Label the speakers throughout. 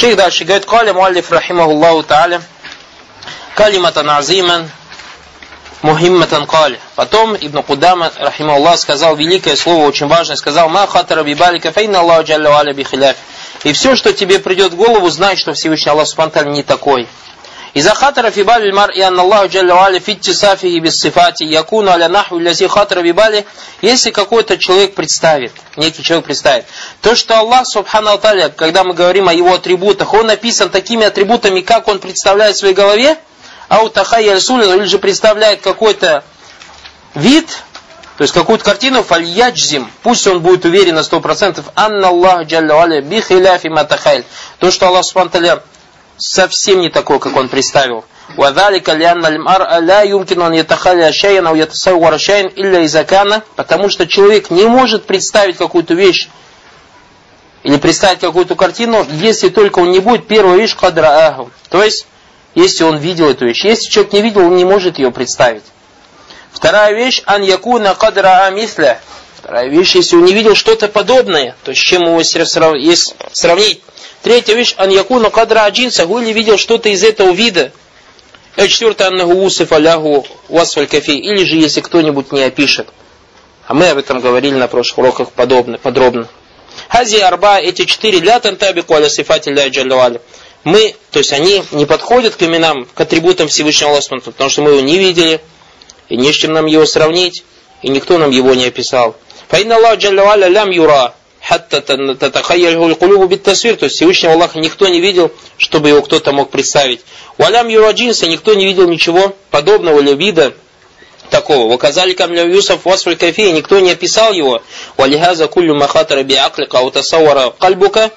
Speaker 1: Шейх дальше говорит, «Каля муаллиф рахимахуллаху та'аля, калиматан азиман, мухимматан кали». Потом Ибн Кудама, рахимахуллах, сказал великое слово, очень важное, сказал, «Ма хатара бибалика, фейна Аллаху джалла аля бихиляф». И все, что тебе придет в голову, знай, что Всевышний Аллах Субтитры не такой. إذا خطر في بال المرء أن الله جل وعلا في اتصافه بالصفات يكون على نحو الذي خطر في باله если какой-то человек представит, некий человек представит, то, что Аллах, Субхану Аталя, когда мы говорим о его атрибутах, он написан такими атрибутами, как он представляет в своей голове, а у Тахай Расуля, или же представляет какой-то вид, то есть какую-то картину, фальяджзим, пусть он будет уверен на 100%, анна Аллах джалля валя бихиляфи матахайль, то, что Аллах Субхану совсем не такой, как он представил. وذلك لأن المرء لا يمكن أن يتخلى شيئا أو يتصور شيئا إلا إذا كان потому что человек не может представить какую-то вещь или представить какую-то картину, если только он не будет первая вещь кадра аху. То есть, если он видел эту вещь. Если человек не видел, он не может ее представить. Вторая вещь, ан якуна кадра амисля. Вторая вещь, если он не видел что-то подобное, то с чем его есть сравнить. Третья вещь, ан якуна кадра аджинса, или видел что-то из этого вида. И четвертое, аннаху усиф аляху васфаль кафи, или же если кто-нибудь не опишет. А мы об этом говорили на прошлых уроках подобно, подробно. Хази арба, эти четыре для тантабику аля сифати ля. Мы, то есть они не подходят к именам, к атрибутам Всевышнего Аллаха, потому что мы его не видели, и не с чем нам его сравнить, и никто нам его не описал. Фаинна Аллах джаллаваля лям юра, хатта татахайяльху кулубу биттасвир, то есть Всевышнего Аллаха никто не видел, чтобы его кто-то мог представить. Валям юраджинса, никто не видел ничего подобного или вида такого. Ваказали камля Юсуф васфаль кайфия, никто не описал его. Валихаза куллю махатара биаклика аутасавара кальбука,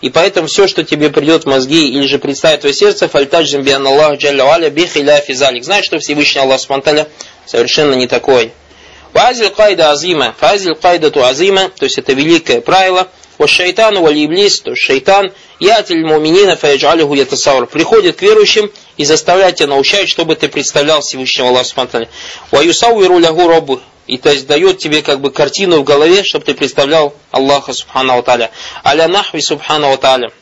Speaker 1: и поэтому все, что тебе придет в мозги или же представит твое сердце, фальтаджим биан Аллах джалля валя бихиля физалик. Знаешь, что Всевышний Аллах Субтитры совершенно не такой. Фазиль кайда азима. Фазиль кайда ту азима, то есть это великое правило. Вот шайтану вали иблис, то есть шайтан, ятиль муминина фаяджалиху ятасаур. Приходит к верующим и заставляет тебя научать, чтобы ты представлял Всевышнего Аллаха Субтитры. Ва юсауиру лягу робу. И то есть дает тебе как бы картину в голове, чтобы ты представлял Аллаха Субхану Тааля. Аля нахви Субхану Тааля.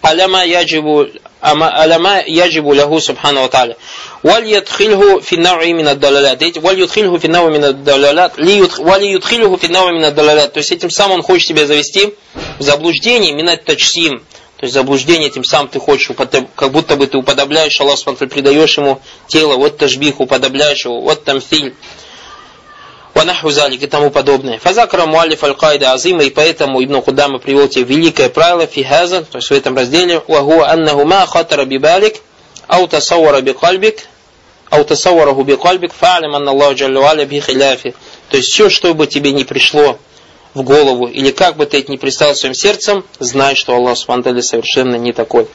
Speaker 1: Аляма яджибу аляма яджибу лягу субхану ва та'аля. Валь ядхильху фи науи мин аддалалят. Валь ядхильху фи науи мин аддалалят. Валь ядхильху фи науи мин аддалалят. То есть этим самым он хочет тебя завести в заблуждение минат тачсим. То есть заблуждение тем самым ты хочешь, как будто бы ты уподобляешь Аллах, предаешь ему тело, вот тажбих, уподобляешь его, вот тамфиль. Ванаху залик и тому подобное. Фазакра муалиф аль-Кайда азима, и поэтому Ибн Кудама тебе великое правило фихаза, то есть в этом разделе, ваху аннаху ма хатара бибалик, ау тасаввара бикальбик, ау тасаввараху бикальбик, фа'алим анна Аллаху джаллю бихиляфи. То есть все, что бы тебе не пришло в голову, или как бы ты это не представил своим сердцем, знай, что Аллах Субтитры совершенно не такой.